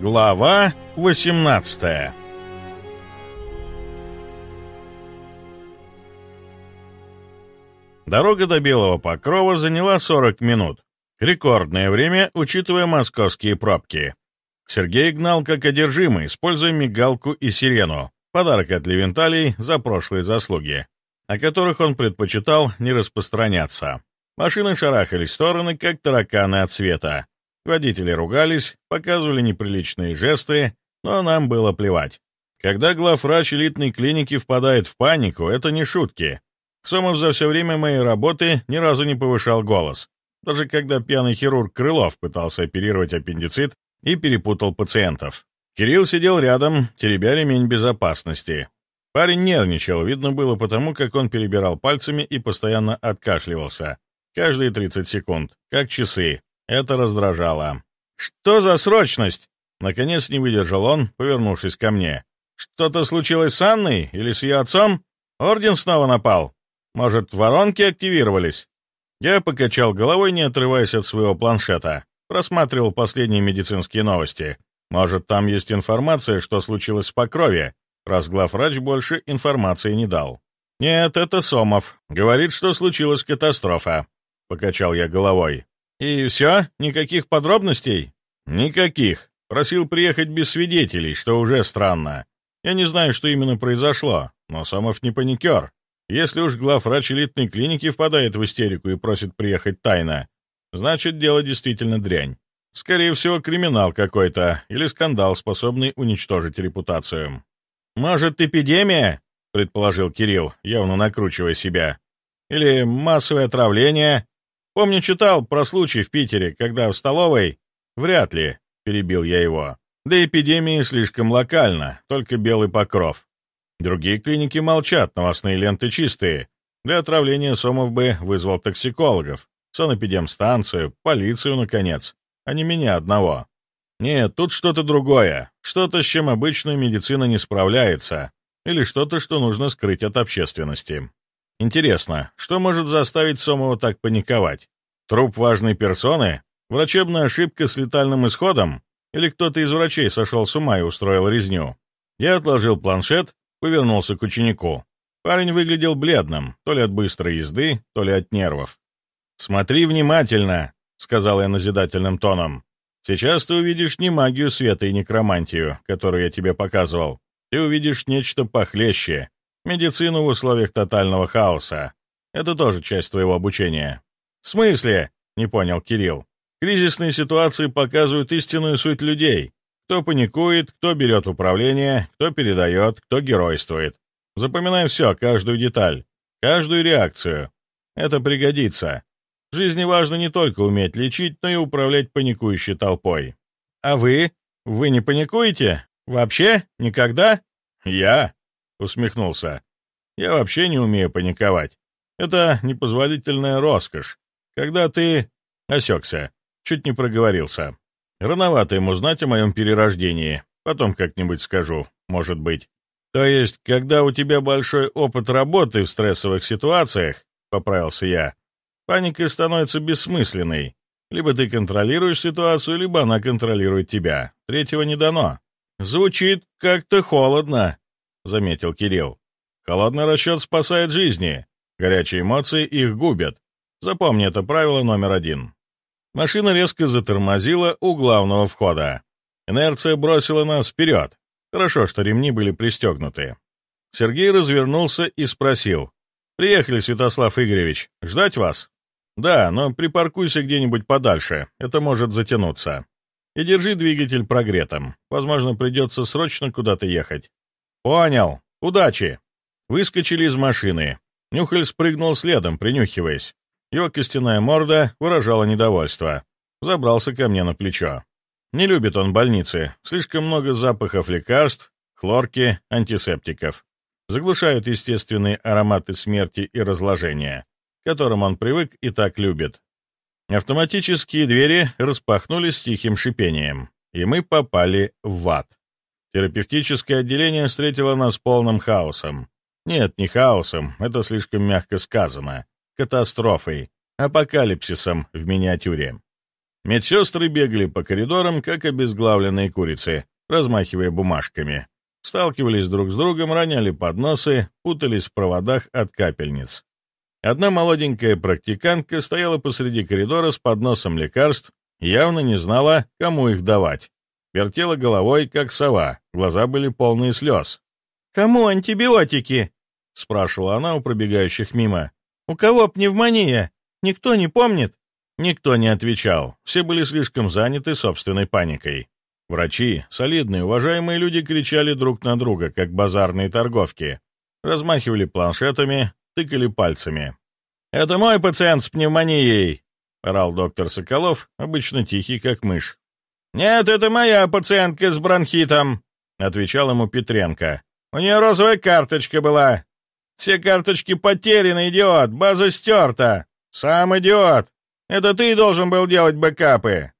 Глава 18 Дорога до Белого Покрова заняла 40 минут. Рекордное время, учитывая московские пробки. Сергей гнал как одержимый, используя мигалку и сирену. Подарок от Левенталей за прошлые заслуги, о которых он предпочитал не распространяться. Машины шарахались в стороны, как тараканы от света. Водители ругались, показывали неприличные жесты, но нам было плевать. Когда главврач элитной клиники впадает в панику, это не шутки. Сомов за все время моей работы ни разу не повышал голос. Даже когда пьяный хирург Крылов пытался оперировать аппендицит и перепутал пациентов. Кирилл сидел рядом, теребя ремень безопасности. Парень нервничал, видно было потому, как он перебирал пальцами и постоянно откашливался. Каждые 30 секунд, как часы. Это раздражало. «Что за срочность?» Наконец не выдержал он, повернувшись ко мне. «Что-то случилось с Анной или с ее отцом? Орден снова напал? Может, воронки активировались?» Я покачал головой, не отрываясь от своего планшета. Просматривал последние медицинские новости. Может, там есть информация, что случилось в Покрове, раз главврач больше информации не дал. «Нет, это Сомов. Говорит, что случилась катастрофа», — покачал я головой. «И все? Никаких подробностей?» «Никаких. Просил приехать без свидетелей, что уже странно. Я не знаю, что именно произошло, но Сомов не паникер. Если уж главврач элитной клиники впадает в истерику и просит приехать тайно, значит, дело действительно дрянь. Скорее всего, криминал какой-то или скандал, способный уничтожить репутацию». «Может, эпидемия?» — предположил Кирилл, явно накручивая себя. «Или массовое отравление?» Помню, читал про случай в Питере, когда в столовой... Вряд ли, перебил я его. Да эпидемия слишком локальна, только белый покров. Другие клиники молчат, новостные ленты чистые. Для отравления Сомов бы вызвал токсикологов, санэпидемстанцию, полицию, наконец, а не меня одного. Нет, тут что-то другое, что-то, с чем обычная медицина не справляется, или что-то, что нужно скрыть от общественности. Интересно, что может заставить Сомова так паниковать? Труп важной персоны? Врачебная ошибка с летальным исходом? Или кто-то из врачей сошел с ума и устроил резню? Я отложил планшет, повернулся к ученику. Парень выглядел бледным, то ли от быстрой езды, то ли от нервов. «Смотри внимательно», — сказал я назидательным тоном. «Сейчас ты увидишь не магию света и некромантию, которую я тебе показывал. Ты увидишь нечто похлеще, Медицину в условиях тотального хаоса. Это тоже часть твоего обучения. В смысле? Не понял Кирилл. Кризисные ситуации показывают истинную суть людей. Кто паникует, кто берет управление, кто передает, кто геройствует. Запоминай все, каждую деталь, каждую реакцию. Это пригодится. В жизни важно не только уметь лечить, но и управлять паникующей толпой. А вы? Вы не паникуете? Вообще? Никогда? Я? Усмехнулся. «Я вообще не умею паниковать. Это непозволительная роскошь. Когда ты...» Осекся. Чуть не проговорился. Рановато ему знать о моем перерождении. Потом как-нибудь скажу, может быть. То есть, когда у тебя большой опыт работы в стрессовых ситуациях, поправился я, паника становится бессмысленной. Либо ты контролируешь ситуацию, либо она контролирует тебя. Третьего не дано. Звучит как-то холодно, — заметил Кирилл. «Холодный расчет спасает жизни. Горячие эмоции их губят. Запомни это правило номер один». Машина резко затормозила у главного входа. Инерция бросила нас вперед. Хорошо, что ремни были пристегнуты. Сергей развернулся и спросил. «Приехали, Святослав Игоревич. Ждать вас?» «Да, но припаркуйся где-нибудь подальше. Это может затянуться. И держи двигатель прогретым. Возможно, придется срочно куда-то ехать. «Понял. Удачи!» Выскочили из машины. Нюхаль спрыгнул следом, принюхиваясь. Его костяная морда выражала недовольство. Забрался ко мне на плечо. Не любит он больницы. Слишком много запахов лекарств, хлорки, антисептиков. Заглушают естественные ароматы смерти и разложения, к которым он привык и так любит. Автоматические двери распахнулись с тихим шипением, и мы попали в ад. Терапевтическое отделение встретило нас полным хаосом. Нет, не хаосом, это слишком мягко сказано. Катастрофой, апокалипсисом в миниатюре. Медсестры бегали по коридорам, как обезглавленные курицы, размахивая бумажками. Сталкивались друг с другом, роняли подносы, путались в проводах от капельниц. Одна молоденькая практикантка стояла посреди коридора с подносом лекарств явно не знала, кому их давать. Вертела головой, как сова, глаза были полные слез. «Кому антибиотики?» — спрашивала она у пробегающих мимо. «У кого пневмония? Никто не помнит?» Никто не отвечал, все были слишком заняты собственной паникой. Врачи, солидные, уважаемые люди кричали друг на друга, как базарные торговки. Размахивали планшетами, тыкали пальцами. «Это мой пациент с пневмонией!» — орал доктор Соколов, обычно тихий, как мышь. «Нет, это моя пациентка с бронхитом!» — отвечал ему Петренко. «У нее розовая карточка была. Все карточки потеряны, идиот, база стерта. Сам идиот. Это ты должен был делать бэкапы.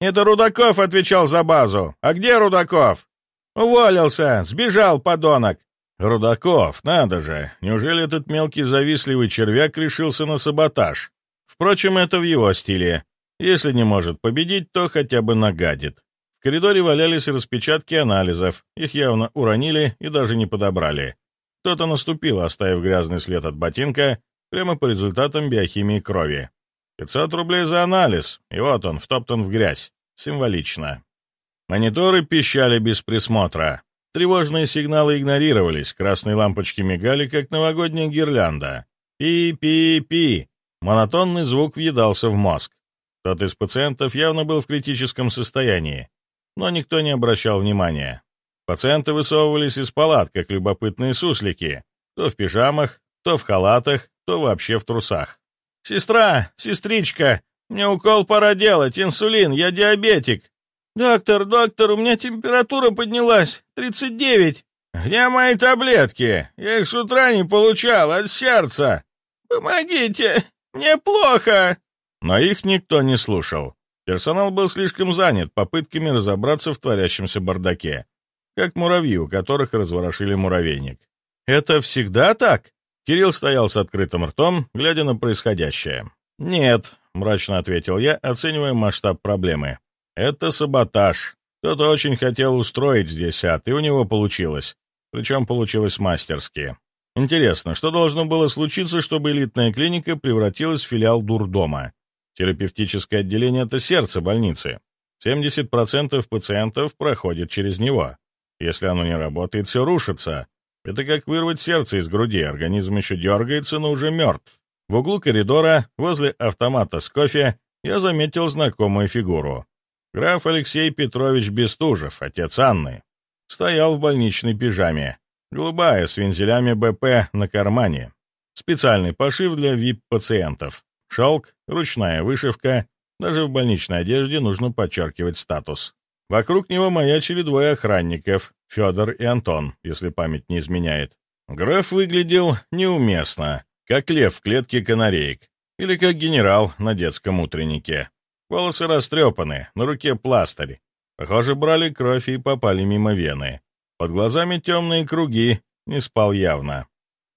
Это Рудаков отвечал за базу. А где Рудаков? Уволился, сбежал, подонок. Рудаков, надо же. Неужели этот мелкий завистливый червяк решился на саботаж? Впрочем, это в его стиле. Если не может победить, то хотя бы нагадит. В коридоре валялись распечатки анализов. Их явно уронили и даже не подобрали. Кто-то наступил, оставив грязный след от ботинка прямо по результатам биохимии крови. 500 рублей за анализ, и вот он, втоптан в грязь. Символично. Мониторы пищали без присмотра. Тревожные сигналы игнорировались, красные лампочки мигали, как новогодняя гирлянда. Пи-пи-пи. Монотонный звук въедался в мозг. Тот из пациентов явно был в критическом состоянии, но никто не обращал внимания. Пациенты высовывались из палат, как любопытные суслики, то в пижамах, то в халатах, то вообще в трусах. «Сестра! Сестричка! Мне укол пора делать! Инсулин! Я диабетик!» «Доктор, доктор, у меня температура поднялась! 39!» «Где мои таблетки? Я их с утра не получал, от сердца!» «Помогите! Мне плохо!» Но их никто не слушал. Персонал был слишком занят попытками разобраться в творящемся бардаке, как муравьи, у которых разворошили муравейник. «Это всегда так?» Кирилл стоял с открытым ртом, глядя на происходящее. «Нет», — мрачно ответил я, оценивая масштаб проблемы. «Это саботаж. Кто-то очень хотел устроить здесь ад, и у него получилось. Причем получилось мастерски. Интересно, что должно было случиться, чтобы элитная клиника превратилась в филиал дурдома? Терапевтическое отделение — это сердце больницы. 70% пациентов проходит через него. Если оно не работает, все рушится. Это как вырвать сердце из груди, организм еще дергается, но уже мертв. В углу коридора, возле автомата с кофе, я заметил знакомую фигуру. Граф Алексей Петрович Бестужев, отец Анны. Стоял в больничной пижаме. Голубая, с вензелями БП на кармане. Специальный пошив для ВИП-пациентов. Шелк, ручная вышивка. Даже в больничной одежде нужно подчеркивать статус. Вокруг него маячили двое охранников, Федор и Антон, если память не изменяет. Граф выглядел неуместно, как лев в клетке канареек, или как генерал на детском утреннике. Волосы растрепаны, на руке пластырь. Похоже, брали кровь и попали мимо вены. Под глазами темные круги, не спал явно.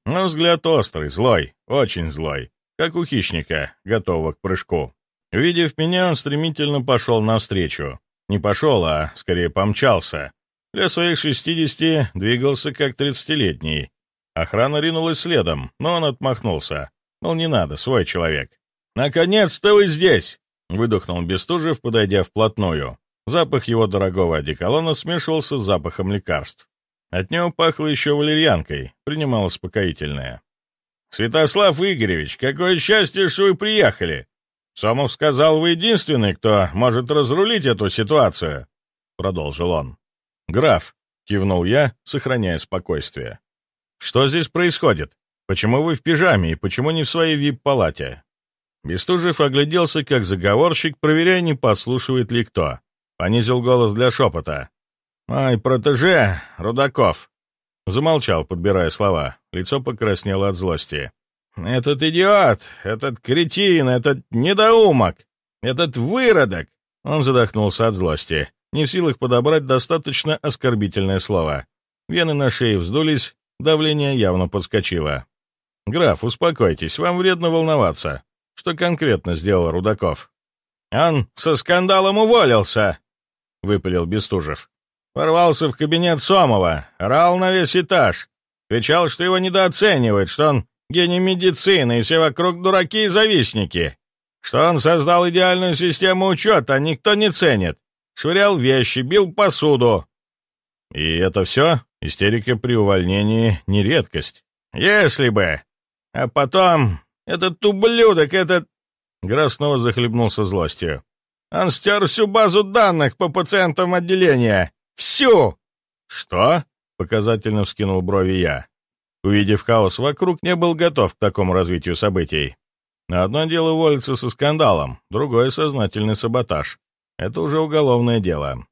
Но взгляд острый, злой, очень злой, как у хищника, готового к прыжку. Увидев меня, он стремительно пошел навстречу. Не пошел, а скорее помчался, для своих шестидесяти двигался как тридцатилетний. Охрана ринулась следом, но он отмахнулся. Мол, не надо, свой человек. «Наконец-то вы здесь!» — выдохнул Бестужев, подойдя вплотную. Запах его дорогого одеколона смешивался с запахом лекарств. От него пахло еще валерьянкой, принимал успокоительное. «Святослав Игоревич, какое счастье, что вы приехали! Сомов сказал, вы единственный, кто может разрулить эту ситуацию», — продолжил он. «Граф», — кивнул я, сохраняя спокойствие. «Что здесь происходит? Почему вы в пижаме и почему не в своей вип-палате?» Бестужев огляделся как заговорщик, проверяя, не подслушивает ли кто. Понизил голос для шепота. «Ай, протеже, Рудаков!» Замолчал, подбирая слова. Лицо покраснело от злости. «Этот идиот, этот кретин, этот недоумок, этот выродок!» Он задохнулся от злости не в силах подобрать достаточно оскорбительное слово. Вены на шее вздулись, давление явно подскочило. «Граф, успокойтесь, вам вредно волноваться. Что конкретно сделал Рудаков?» «Он со скандалом уволился!» — выпалил Бестужев. Ворвался в кабинет Сомова, орал на весь этаж, кричал, что его недооценивают, что он гений медицины, и все вокруг дураки и завистники, что он создал идеальную систему учета, никто не ценит, швырял вещи, бил посуду. И это все? Истерика при увольнении не редкость. Если бы! А потом этот ублюдок, этот... Граф снова захлебнулся злостью. Он стер всю базу данных по пациентам отделения. Всю! Что? Показательно вскинул брови я. Увидев хаос вокруг, не был готов к такому развитию событий. Но одно дело уволиться со скандалом, другое — сознательный саботаж. Это уже уголовное дело.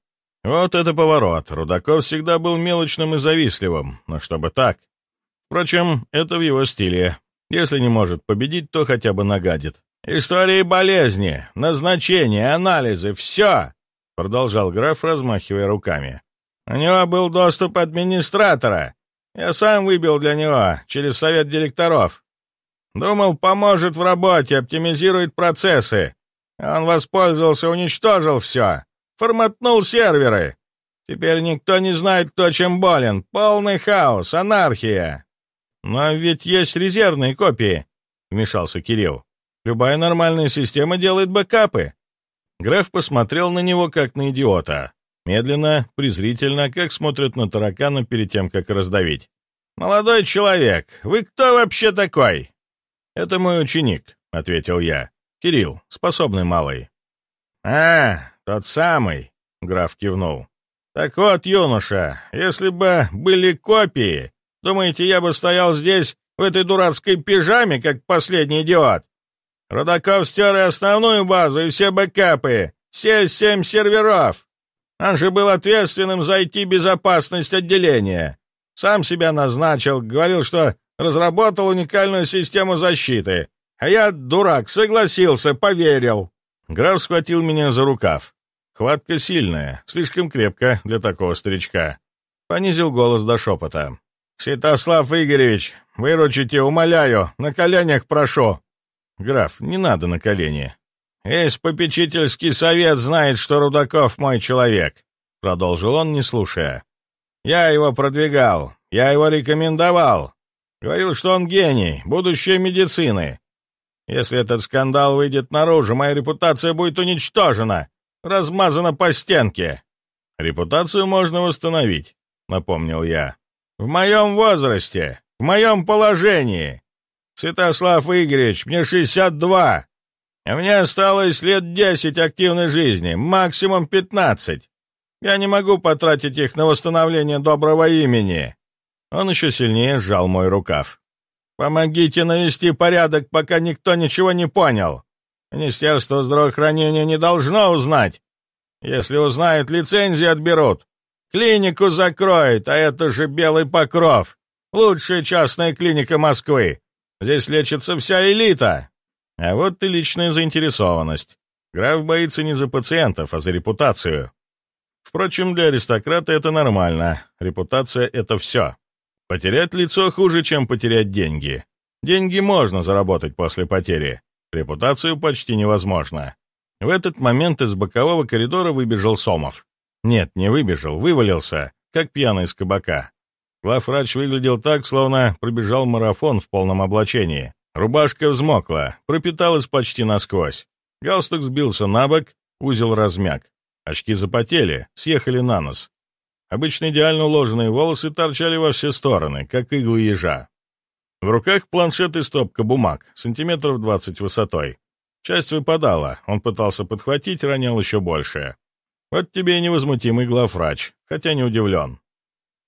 Вот это поворот. Рудаков всегда был мелочным и завистливым, но чтобы так. Впрочем, это в его стиле. Если не может победить, то хотя бы нагадит. «Истории болезни, назначения, анализы — все!» — продолжал граф, размахивая руками. «У него был доступ администратора. Я сам выбил для него через совет директоров. Думал, поможет в работе, оптимизирует процессы. Он воспользовался, уничтожил все. Форматнул серверы. Теперь никто не знает, кто чем болен. Полный хаос, анархия. Но ведь есть резервные копии, вмешался Кирилл. Любая нормальная система делает бэкапы. Граф посмотрел на него, как на идиота. Медленно, презрительно, как смотрят на таракана перед тем, как раздавить. «Молодой человек, вы кто вообще такой?» «Это мой ученик», — ответил я. «Кирилл, способный малый». «А, тот самый», — граф кивнул. «Так вот, юноша, если бы были копии, думаете, я бы стоял здесь в этой дурацкой пижаме, как последний идиот? Рудаков стер и основную базу, и все бэкапы, все семь серверов. Он же был ответственным за IT-безопасность отделения. Сам себя назначил, говорил, что разработал уникальную систему защиты. А я, дурак, согласился, поверил. Граф схватил меня за рукав. Хватка сильная, слишком крепко для такого старичка. Понизил голос до шепота. «Святослав Игоревич, выручите, умоляю, на коленях прошу». «Граф, не надо на колени». «Весь попечительский совет знает, что Рудаков мой человек», — продолжил он, не слушая. «Я его продвигал, я его рекомендовал. Говорил, что он гений, будущее медицины. Если этот скандал выйдет наружу, моя репутация будет уничтожена, размазана по стенке». «Репутацию можно восстановить», — напомнил я. «В моем возрасте, в моем положении. Святослав Игоревич, мне 62. А мне осталось лет 10 активной жизни, максимум 15. Я не могу потратить их на восстановление доброго имени». Он еще сильнее сжал мой рукав. «Помогите навести порядок, пока никто ничего не понял. Министерство здравоохранения не должно узнать. Если узнают, лицензии отберут. Клинику закроют, а это же Белый Покров. Лучшая частная клиника Москвы. Здесь лечится вся элита. А вот и личная заинтересованность. Граф боится не за пациентов, а за репутацию. Впрочем, для аристократа это нормально. Репутация — это все. Потерять лицо хуже, чем потерять деньги. Деньги можно заработать после потери. Репутацию почти невозможно. В этот момент из бокового коридора выбежал Сомов. Нет, не выбежал, вывалился, как пьяный из кабака. Главврач выглядел так, словно пробежал марафон в полном облачении. Рубашка взмокла, пропиталась почти насквозь. Галстук сбился на бок, узел размяк. Очки запотели, съехали на нос. Обычно идеально уложенные волосы торчали во все стороны, как иглы ежа. В руках планшет и стопка бумаг, сантиметров двадцать высотой. Часть выпадала, он пытался подхватить, ронял еще больше. Вот тебе и невозмутимый главврач, хотя не удивлен.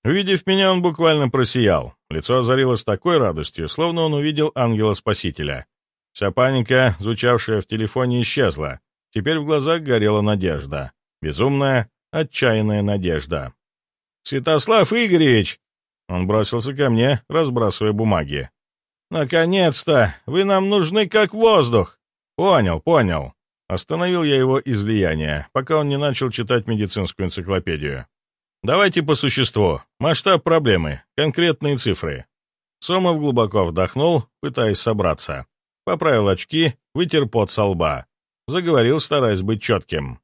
Увидев меня, он буквально просиял. Лицо озарилось такой радостью, словно он увидел ангела-спасителя. Вся паника, звучавшая в телефоне, исчезла. Теперь в глазах горела надежда. Безумная, отчаянная надежда. «Святослав Игоревич!» Он бросился ко мне, разбрасывая бумаги. «Наконец-то! Вы нам нужны как воздух!» «Понял, понял». Остановил я его излияние, пока он не начал читать медицинскую энциклопедию. «Давайте по существу. Масштаб проблемы. Конкретные цифры». Сомов глубоко вдохнул, пытаясь собраться. Поправил очки, вытер пот со лба. заговорил, стараясь быть четким.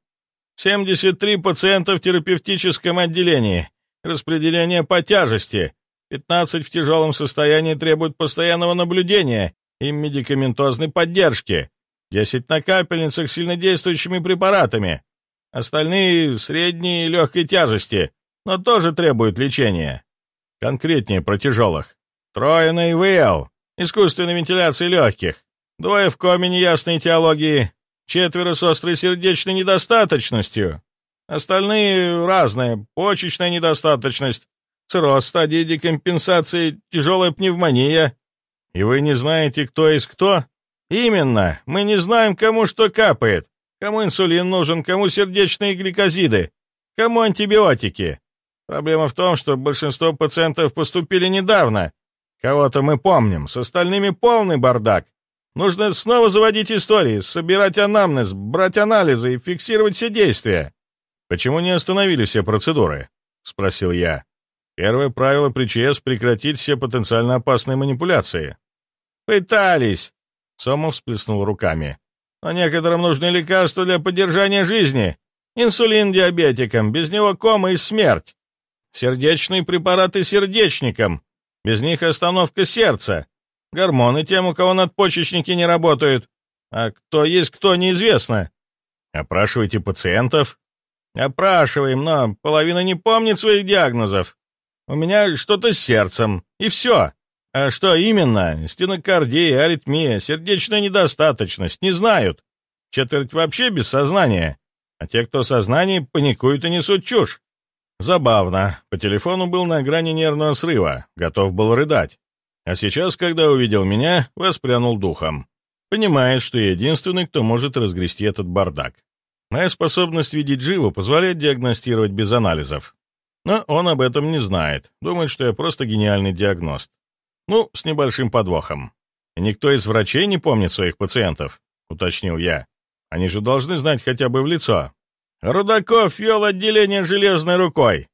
73 пациента в терапевтическом отделении. Распределение по тяжести. 15 в тяжелом состоянии требуют постоянного наблюдения и медикаментозной поддержки. 10 на капельницах с сильнодействующими препаратами. Остальные — средней и легкой тяжести, но тоже требуют лечения. Конкретнее про тяжелых. Трое на ИВЛ, искусственной вентиляции легких. Двое в коме неясной теологии, четверо с острой сердечной недостаточностью. Остальные разные, почечная недостаточность, цирроз стадии декомпенсации, тяжелая пневмония. И вы не знаете, кто есть кто? Именно, мы не знаем, кому что капает, кому инсулин нужен, кому сердечные гликозиды, кому антибиотики. Проблема в том, что большинство пациентов поступили недавно. Кого-то мы помним, с остальными полный бардак. Нужно снова заводить истории, собирать анамнез, брать анализы и фиксировать все действия. «Почему не остановили все процедуры?» — спросил я. «Первое правило при ЧС — прекратить все потенциально опасные манипуляции». «Пытались!» — Сомов всплеснул руками. «Но некоторым нужны лекарства для поддержания жизни. Инсулин диабетикам, без него кома и смерть. Сердечные препараты сердечникам, без них остановка сердца. Гормоны тем, у кого надпочечники не работают. А кто есть кто, неизвестно. Опрашивайте пациентов. Опрашиваем, но половина не помнит своих диагнозов. У меня что-то с сердцем, и все. А что именно? Стенокардия, аритмия, сердечная недостаточность, не знают. Четверть вообще без сознания. А те, кто в сознании, паникуют и несут чушь. Забавно. По телефону был на грани нервного срыва, готов был рыдать. А сейчас, когда увидел меня, воспрянул духом. Понимает, что я единственный, кто может разгрести этот бардак. Моя способность видеть живо позволяет диагностировать без анализов. Но он об этом не знает, думает, что я просто гениальный диагност. Ну, с небольшим подвохом. Никто из врачей не помнит своих пациентов, уточнил я. Они же должны знать хотя бы в лицо. Рудаков вел отделение железной рукой.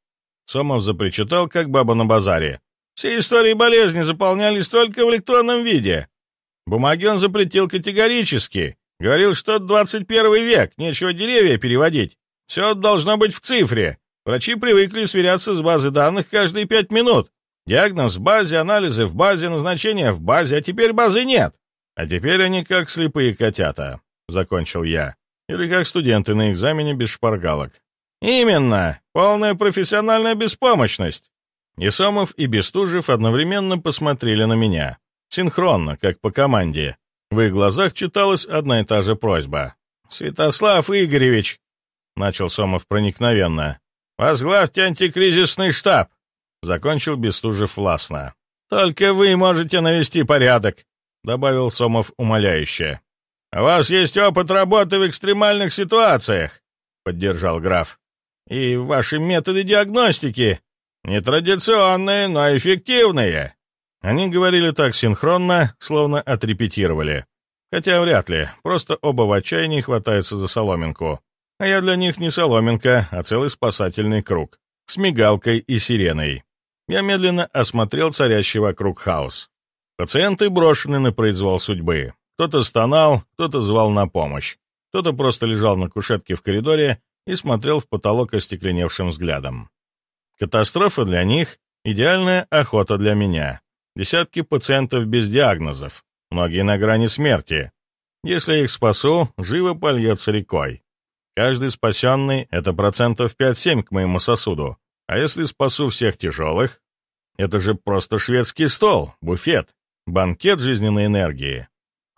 Сомов запричитал, как баба на базаре. Все истории болезни заполнялись только в электронном виде. Бумаги он запретил категорически. Говорил, что 21 век, нечего деревья переводить. Все должно быть в цифре. Врачи привыкли сверяться с базой данных каждые пять минут. Диагноз в базе, анализы в базе, назначение в базе, а теперь базы нет. А теперь они как слепые котята, — закончил я. Или как студенты на экзамене без шпаргалок. Именно! Полная профессиональная беспомощность. И Сомов, и Бестужев одновременно посмотрели на меня. Синхронно, как по команде. В их глазах читалась одна и та же просьба. «Святослав Игоревич!» — начал Сомов проникновенно. «Возглавьте антикризисный штаб!» — закончил Бестужев властно. «Только вы можете навести порядок!» — добавил Сомов умоляюще. «У вас есть опыт работы в экстремальных ситуациях!» — поддержал граф. «И ваши методы диагностики Нетрадиционные, но эффективные!» Они говорили так синхронно, словно отрепетировали. Хотя вряд ли, просто оба в отчаянии хватаются за соломинку. А я для них не соломинка, а целый спасательный круг. С мигалкой и сиреной. Я медленно осмотрел царящий вокруг хаос. Пациенты брошены на произвол судьбы. Кто-то стонал, кто-то звал на помощь. Кто-то просто лежал на кушетке в коридоре и смотрел в потолок остекленевшим взглядом. Катастрофа для них — идеальная охота для меня. Десятки пациентов без диагнозов, многие на грани смерти. Если их спасу, живо польется рекой. Каждый спасенный — это процентов 5-7 к моему сосуду. А если спасу всех тяжелых? Это же просто шведский стол, буфет, банкет жизненной энергии.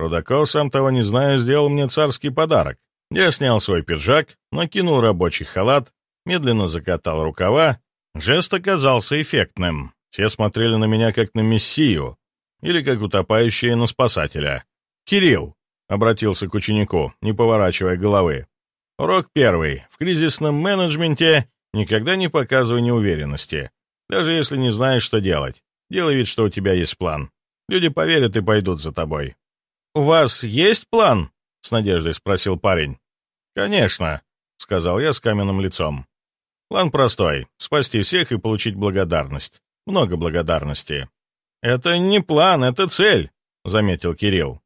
Рудаков, сам того не знаю, сделал мне царский подарок. Я снял свой пиджак, накинул рабочий халат, медленно закатал рукава Жест оказался эффектным. Все смотрели на меня как на мессию или как утопающие на спасателя. «Кирилл!» — обратился к ученику, не поворачивая головы. «Урок первый. В кризисном менеджменте никогда не показывай неуверенности. Даже если не знаешь, что делать. Делай вид, что у тебя есть план. Люди поверят и пойдут за тобой». «У вас есть план?» — с надеждой спросил парень. «Конечно», — сказал я с каменным лицом. План простой — спасти всех и получить благодарность. Много благодарности. «Это не план, это цель», — заметил Кирилл.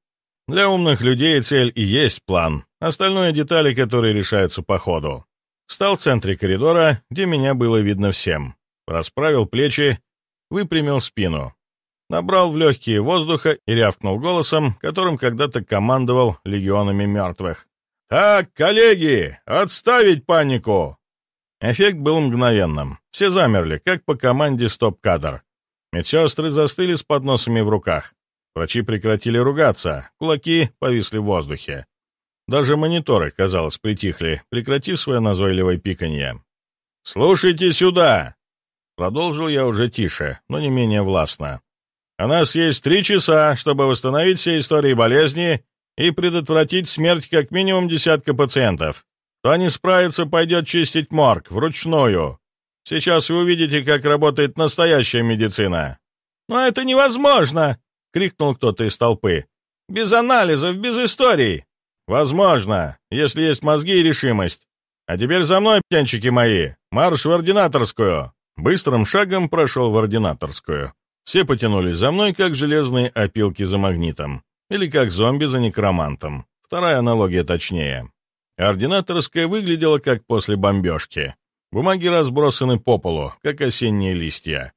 «Для умных людей цель и есть план, Остальное детали, которые решаются по ходу. Встал в центре коридора, где меня было видно всем. Расправил плечи, выпрямил спину. Набрал в легкие воздуха и рявкнул голосом, которым когда-то командовал легионами мертвых. «Так, коллеги, отставить панику!» Эффект был мгновенным. Все замерли, как по команде стоп-кадр. Медсестры застыли с подносами в руках. Врачи прекратили ругаться, кулаки повисли в воздухе. Даже мониторы, казалось, притихли, прекратив свое назойливое пиканье. «Слушайте сюда!» Продолжил я уже тише, но не менее властно. «У нас есть три часа, чтобы восстановить все истории болезни и предотвратить смерть как минимум десятка пациентов. Кто не справится, пойдет чистить морг, вручную. Сейчас вы увидите, как работает настоящая медицина». «Но это невозможно!» — крикнул кто-то из толпы. «Без анализов, без историй!» «Возможно, если есть мозги и решимость. А теперь за мной, птенчики мои, марш в ординаторскую!» Быстрым шагом прошел в ординаторскую. Все потянулись за мной, как железные опилки за магнитом. Или как зомби за некромантом. Вторая аналогия точнее. Ординаторская выглядела как после бомбежки. Бумаги разбросаны по полу, как осенние листья.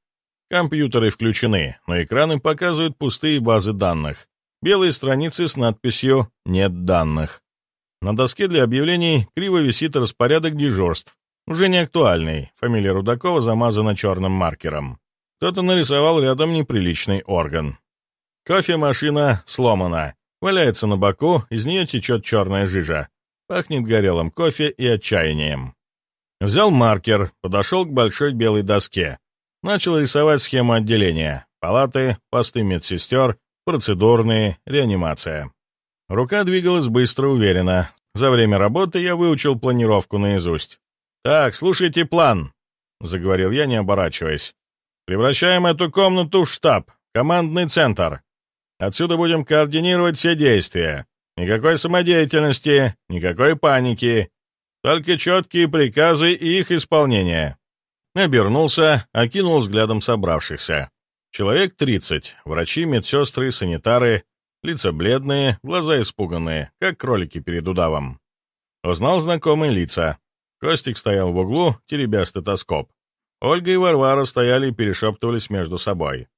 Компьютеры включены, но экраны показывают пустые базы данных. Белые страницы с надписью «Нет данных». На доске для объявлений криво висит распорядок дежурств. Уже не актуальный, фамилия Рудакова замазана черным маркером. Кто-то нарисовал рядом неприличный орган. Кофемашина сломана. Валяется на боку, из нее течет черная жижа. Пахнет горелым кофе и отчаянием. Взял маркер, подошел к большой белой доске. Начал рисовать схему отделения. Палаты, посты медсестер, процедурные, реанимация. Рука двигалась быстро, уверенно. За время работы я выучил планировку наизусть. «Так, слушайте план», — заговорил я, не оборачиваясь. «Превращаем эту комнату в штаб, командный центр. Отсюда будем координировать все действия. Никакой самодеятельности, никакой паники. Только четкие приказы и их исполнение. Обернулся, окинул взглядом собравшихся. Человек 30, врачи, медсестры, санитары, лица бледные, глаза испуганные, как кролики перед удавом. Узнал знакомые лица. Костик стоял в углу, теребя стетоскоп. Ольга и Варвара стояли и перешептывались между собой.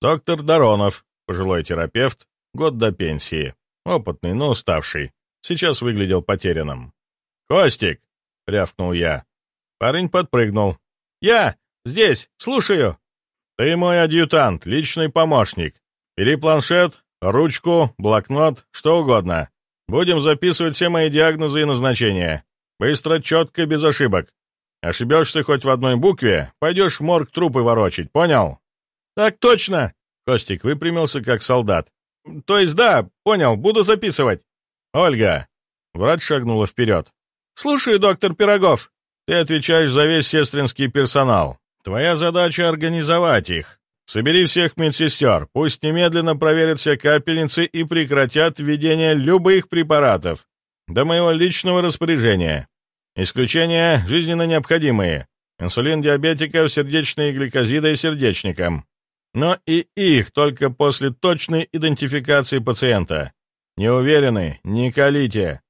Доктор Доронов, Пожилой терапевт, год до пенсии. Опытный, но уставший. Сейчас выглядел потерянным. «Костик!» — рявкнул я. Парень подпрыгнул. «Я! Здесь! Слушаю!» «Ты мой адъютант, личный помощник. Бери планшет, ручку, блокнот, что угодно. Будем записывать все мои диагнозы и назначения. Быстро, четко, без ошибок. Ошибешься хоть в одной букве, пойдешь в морг трупы ворочить, понял?» «Так точно!» Костик выпрямился, как солдат. «То есть да, понял, буду записывать». «Ольга!» Врач шагнула вперед. «Слушаю, доктор Пирогов. Ты отвечаешь за весь сестринский персонал. Твоя задача — организовать их. Собери всех медсестер, пусть немедленно проверят все капельницы и прекратят введение любых препаратов. До моего личного распоряжения. Исключения жизненно необходимые. Инсулин диабетиков, сердечные гликозиды и сердечникам но и их только после точной идентификации пациента. Не уверены? Не колите.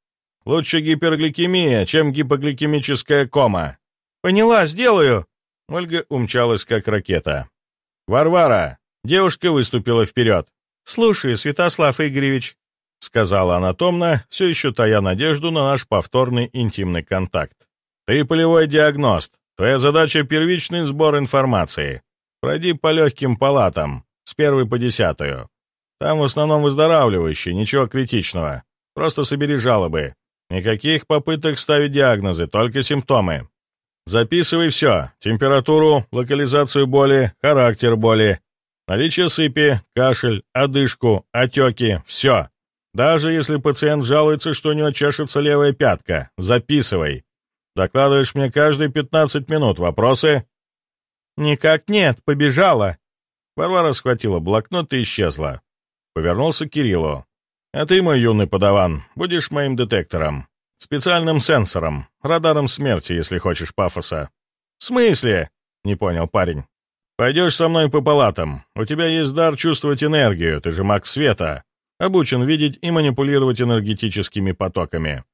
Лучше гипергликемия, чем гипогликемическая кома. Поняла, сделаю. Ольга умчалась, как ракета. Варвара! Девушка выступила вперед. «Слушай, Святослав Игоревич», — сказала она томно, все еще тая надежду на наш повторный интимный контакт. «Ты полевой диагност. Твоя задача — первичный сбор информации. Пройди по легким палатам, с первой по десятую. Там в основном выздоравливающие, ничего критичного. Просто собери жалобы. Никаких попыток ставить диагнозы, только симптомы. Записывай все. Температуру, локализацию боли, характер боли, наличие сыпи, кашель, одышку, отеки, все. Даже если пациент жалуется, что у него чешется левая пятка, записывай. Докладываешь мне каждые 15 минут. Вопросы? «Никак нет, побежала!» Варвара схватила блокнот и исчезла. Повернулся к Кириллу. «А ты, мой юный подаван, будешь моим детектором. Специальным сенсором, радаром смерти, если хочешь пафоса». «В смысле?» — не понял парень. «Пойдешь со мной по палатам. У тебя есть дар чувствовать энергию, ты же маг света. Обучен видеть и манипулировать энергетическими потоками.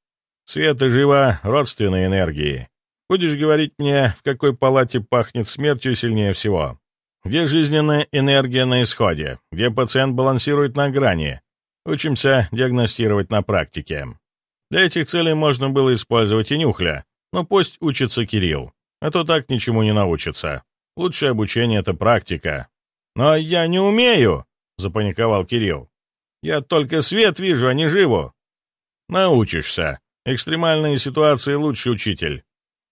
Свет и живо — родственные энергии. Будешь говорить мне, в какой палате пахнет смертью сильнее всего? Где жизненная энергия на исходе? Где пациент балансирует на грани? Учимся диагностировать на практике. Для этих целей можно было использовать и нюхля, но пусть учится Кирилл, а то так ничему не научится. Лучшее обучение — это практика. «Но я не умею!» — запаниковал Кирилл. «Я только свет вижу, а не живу!» «Научишься. Экстремальные ситуации — лучший учитель.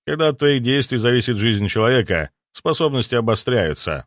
Когда от твоих действий зависит жизнь человека, способности обостряются.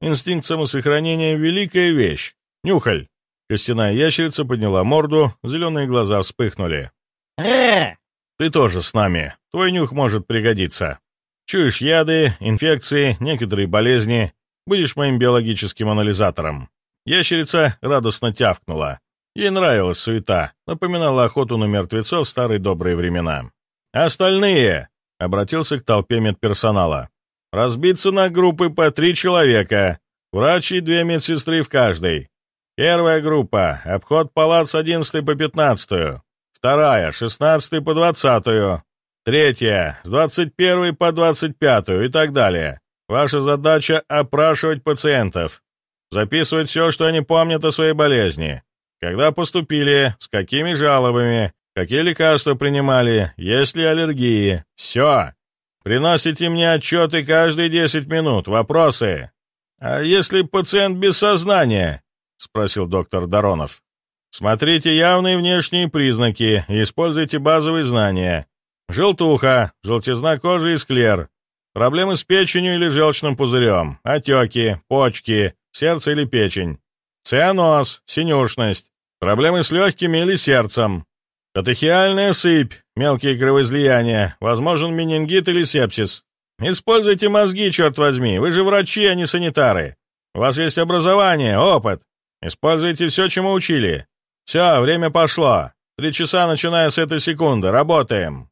Инстинкт самосохранения — великая вещь. Нюхаль!» Костяная ящерица подняла морду, зеленые глаза вспыхнули. «Ты тоже с нами. Твой нюх может пригодиться. Чуешь яды, инфекции, некоторые болезни. Будешь моим биологическим анализатором». Ящерица радостно тявкнула. Ей нравилась суета, напоминала охоту на мертвецов в старые добрые времена. «Остальные!» — обратился к толпе медперсонала. «Разбиться на группы по три человека. Врач и две медсестры в каждой. Первая группа — обход палат с 11 по 15. Вторая — с 16 по 20. Третья — с 21 по 25 и так далее. Ваша задача — опрашивать пациентов, записывать все, что они помнят о своей болезни. Когда поступили, с какими жалобами, какие лекарства принимали, есть ли аллергии. Все. Приносите мне отчеты каждые 10 минут. Вопросы. «А если пациент без сознания?» — спросил доктор Доронов. «Смотрите явные внешние признаки и используйте базовые знания. Желтуха, желтизна кожи и склер, Проблемы с печенью или желчным пузырем, отеки, почки, сердце или печень, цианоз, синюшность, проблемы с легкими или сердцем, катехиальная сыпь, мелкие кровоизлияния, возможен менингит или сепсис. Используйте мозги, черт возьми, вы же врачи, а не санитары. У вас есть образование, опыт. Используйте все, чему учили. Все, время пошло. Три часа, начиная с этой секунды. Работаем.